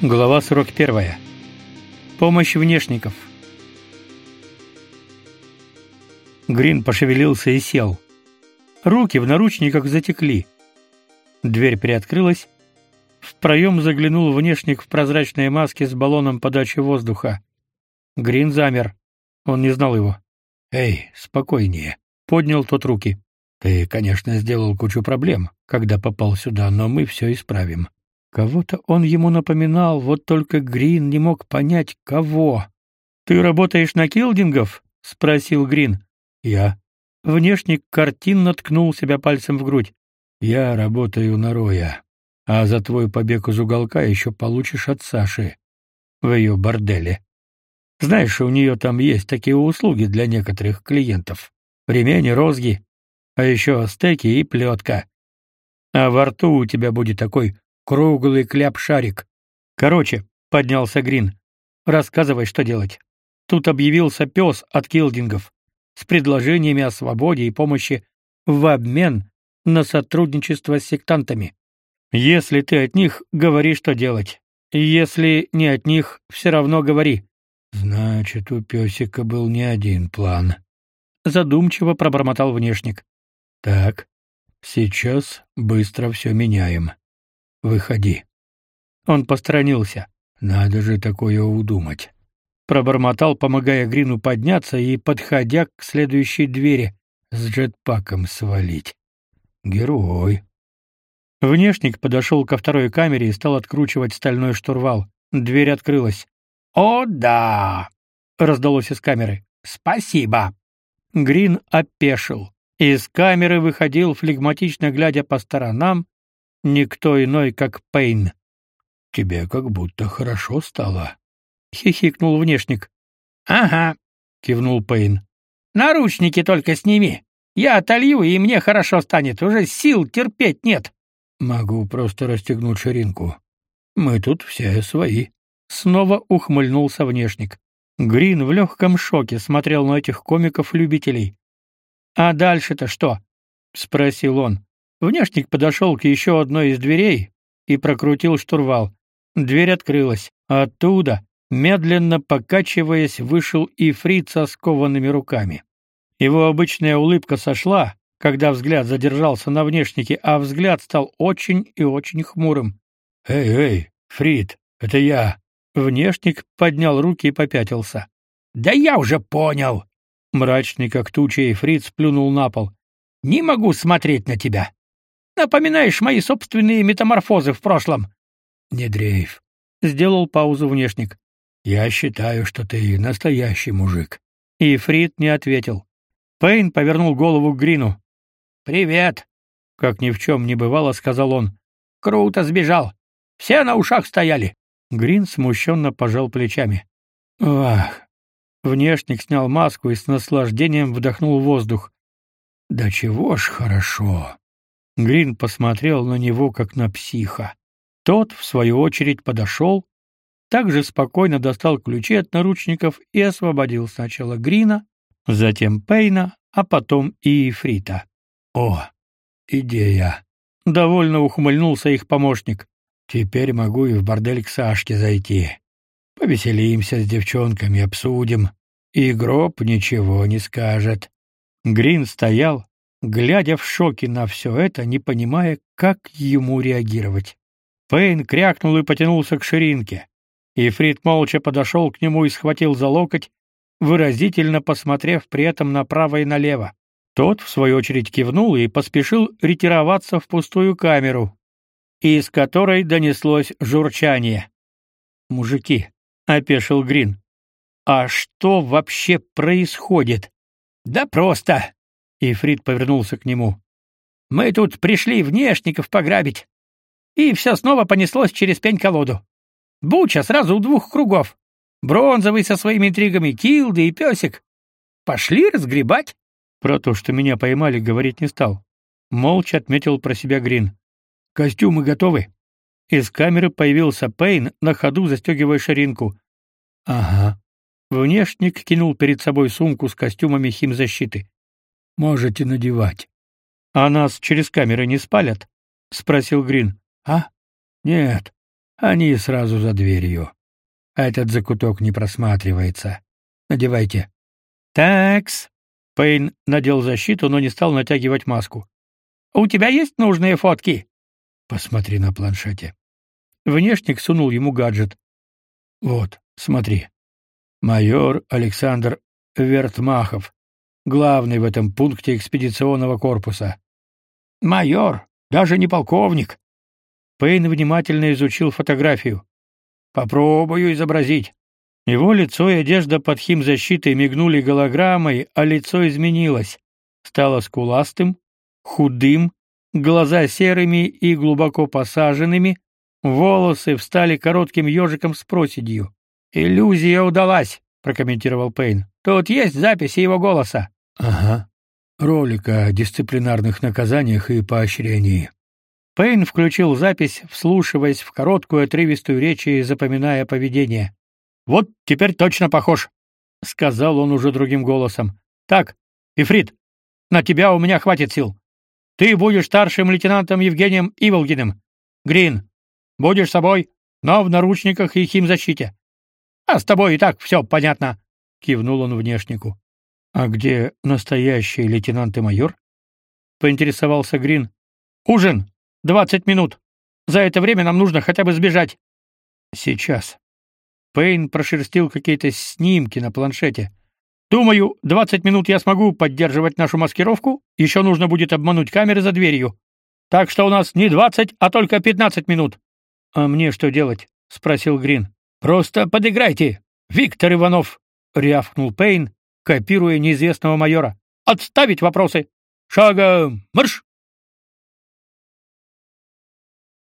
Глава 41. Помощь внешников. Грин пошевелился и сел. Руки в наручниках затекли. Дверь приоткрылась. В проем заглянул внешник в прозрачной маске с баллоном подачи воздуха. Грин замер. Он не знал его. "Эй, спокойнее", поднял тот руки. "Ты, конечно, сделал кучу проблем, когда попал сюда, но мы все исправим. Кого-то он ему напоминал, вот только Грин не мог понять, кого. «Ты работаешь на Килдингов?» — спросил Грин. «Я». Внешник картинно ткнул себя пальцем в грудь. «Я работаю на Роя, а за твой побег из уголка еще получишь от Саши в ее борделе. Знаешь, у нее там есть такие услуги для некоторых клиентов. Ремень, розги, а еще стеки и плетка. А во рту у тебя будет такой круглый кляп-шарик. Короче, поднялся Грин. Рассказывай, что делать. Тут объявился пес от Килдингов с предложениями о свободе и помощи в обмен на сотрудничество с сектантами. Если ты от них, говори, что делать. Если не от них, все равно говори. Значит, у песика был не один план. Задумчиво пробормотал внешник. Так, сейчас быстро все меняем. Выходи. Он посторонился. Надо же такое удумать. Пробормотал, помогая Грину подняться и подходя к следующей двери с джетпаком свалить. Герой. Внешник подошел ко второй камере и стал откручивать стальной штурвал. Дверь открылась. "О, да!" раздалось из камеры. "Спасибо". Грин опешил. Из камеры выходил флегматично глядя по сторонам никто иной, как Пейн. Тебе как будто хорошо стало, хихикнул внешник. Ага, кивнул Пейн. Наручники только сними. Я отолью, и мне хорошо станет. Уже сил терпеть нет. Могу просто расстегнуть ширинку. Мы тут все свои. Снова ухмыльнулся внешник. Грин в легком шоке смотрел на этих комиков-любителей. А дальше-то что? спросил он. Внешник подошел к еще одной из дверей и прокрутил штурвал. Дверь открылась. Оттуда, медленно покачиваясь, вышел и фриц со скованными руками. Его обычная улыбка сошла, когда взгляд задержался на внешнике, а взгляд стал очень и очень хмурым. «Эй, эй, Фрид, это я!» Внешник поднял руки и попятился. «Да я уже понял!» Мрачный, как туча, и Фриц плюнул на пол. «Не могу смотреть на тебя!» Напоминаешь мои собственные метаморфозы в прошлом. Не дрейф. Сделал паузу внешник. Я считаю, что ты настоящий мужик. И Фрид не ответил. Пейн повернул голову к Грину. Привет, как ни в чем не бывало, сказал он. Круто сбежал. Все на ушах стояли. Грин смущенно пожал плечами. Ах. Внешник снял маску и с наслаждением вдохнул воздух. Да чего ж хорошо. Грин посмотрел на него как на психа. Тот, в свою очередь, подошел, также спокойно достал ключи от наручников и освободил сначала Грина, затем Пейна, а потом и Фрита. О, идея. Довольно ухмыльнулся их помощник. Теперь могу и в бордель к Сашке зайти. Повеселимся с девчонками, обсудим. И ничего не скажет. Грин стоял, глядя в шоке на все это, не понимая, как ему реагировать. Пейн крякнул и потянулся к ширинке. И Фрид молча подошел к нему и схватил за локоть, выразительно посмотрев при этом направо и налево. Тот, в свою очередь, кивнул и поспешил ретироваться в пустую камеру, из которой донеслось журчание. «Мужики», — опешил Грин, — «а что вообще происходит?» «Да просто», Ифрит повернулся к нему. Мы тут пришли внешников пограбить. И все снова понеслось через пень-колоду. Буча сразу у двух кругов. Бронзовый со своими интригами, Килды и песик. Пошли разгребать. Про то, что меня поймали, говорить не стал. Молча отметил про себя Грин. Костюмы готовы. Из камеры появился Пейн, на ходу застегивая ширинку. Ага. Внешник кинул перед собой сумку с костюмами химзащиты. Можете надевать. А нас через камеры не спалят? спросил Грин. А? Нет. Они сразу за дверью. Этот закуток не просматривается. Надевайте. Такс. Пейн надел защиту, но не стал натягивать маску. У тебя есть нужные фотки? Посмотри на планшете. Внешник сунул ему гаджет. Вот, смотри. Майор Александр Вертмахов, главный в этом пункте экспедиционного корпуса. Майор, даже не полковник. Пейн внимательно изучил фотографию. Попробую изобразить. Его лицо и одежда под химзащитой мигнули голограммой, а лицо изменилось. Стало скуластым, худым, глаза серыми и глубоко посаженными, волосы встали коротким ежиком с проседью. «Иллюзия удалась», — прокомментировал Пейн. «Тут есть записи его голоса». «Ага. Ролик о дисциплинарных наказаниях и поощрении». Пейн включил запись, вслушиваясь в короткую отрывистую речь и запоминая поведение. «Вот теперь точно похож», — сказал он уже другим голосом. «Так, Ифрит, на тебя у меня хватит сил. Ты будешь старшим лейтенантом Евгением Иволгиным. Грин, будешь собой, но в наручниках и химзащите. А с тобой и так все понятно», — кивнул он внешнику. «А где настоящий лейтенант и майор?» — поинтересовался Грин. «Ужин!» Двадцать минут. За это время нам нужно хотя бы сбежать. Сейчас. Пейн прошерстил какие-то снимки на планшете. Думаю, двадцать минут я смогу поддерживать нашу маскировку. Еще нужно будет обмануть камеры за дверью. Так что у нас не двадцать, а только пятнадцать минут. А мне что делать? спросил Грин. Просто подыграйте, Виктор Иванов, рявкнул Пейн, копируя неизвестного майора. Отставить вопросы. Шагом марш!